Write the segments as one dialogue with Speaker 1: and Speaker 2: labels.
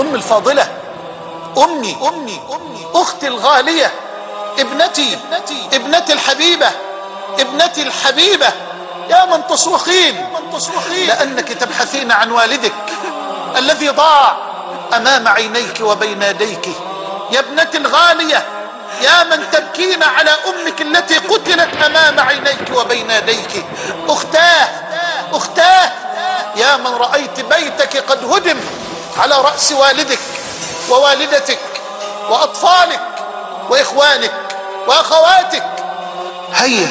Speaker 1: الفاضلة أمي أمي أختي الغالية ابنتي ابنتي الحبيبة ابنتي الحبيبة. يا من تصرخين لأنك تبحثين عن والدك الذي ضاع أمام عينيك وبين يديك. يا ابنتي الغالية يا من تبكين على أمك التي قتلت أمام عينيك وبين يديك. أختاه أختاه يا من رأيت بيتك قد هدم. على رأس والدك ووالدتك وأطفالك وإخوانك وأخواتك. هيا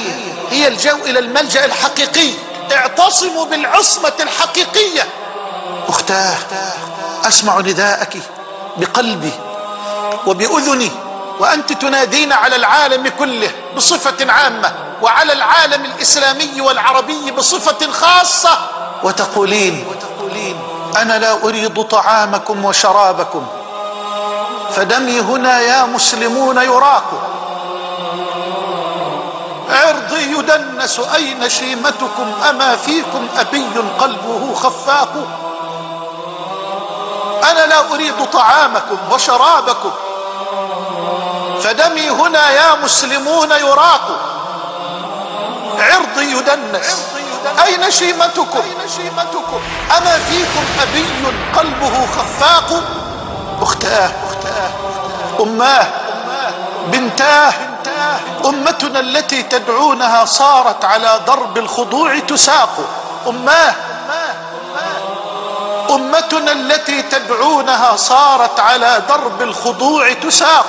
Speaker 1: هي الجو إلى الملجأ الحقيقي. اعتصموا بالعصمة الحقيقية. أختاه أسمع نداءك بقلبي وبأذني وأنت تنادين على العالم كله بصفة عامة وعلى العالم الإسلامي والعربي بصفة خاصة وتقولين أنا لا أريد طعامكم وشرابكم فدمي هنا يا مسلمون يراكم. عرضي يدنس أين شيمتكم أما فيكم أبي قلبه خفاق. أنا لا أريد طعامكم وشرابكم فدمي هنا يا مسلمون يراق عرضي يدنس. أين شيمتكم؟ أما فيكم أبي قلبه خفاق؟ أختاه أماه بنتاه أمتنا التي تدعونها صارت على درب الخضوع تساق. أماه أمتنا التي تدعونها صارت على درب الخضوع تساق.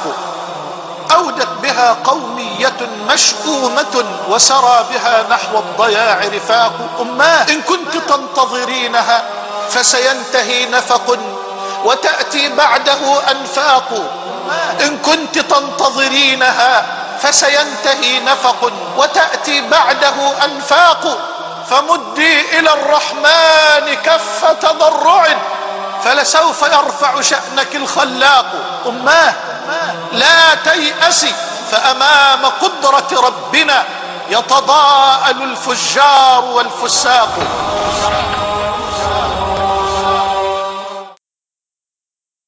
Speaker 1: أودت بها قومية مشؤومة وسرى بها نحو الضياع رفاق أماه. إن كنت تنتظرينها فسينتهي نفق وتأتي بعده أنفاق. إن كنت تنتظرينها فسينتهي نفق وتأتي بعده أنفاق. فمدي إلى الرحمن كف تضرع فلسوف يرفع شأنك الخلاق. أماه لا تيأسي فأمام قدرة ربنا يتضاءل الفجار والفساق.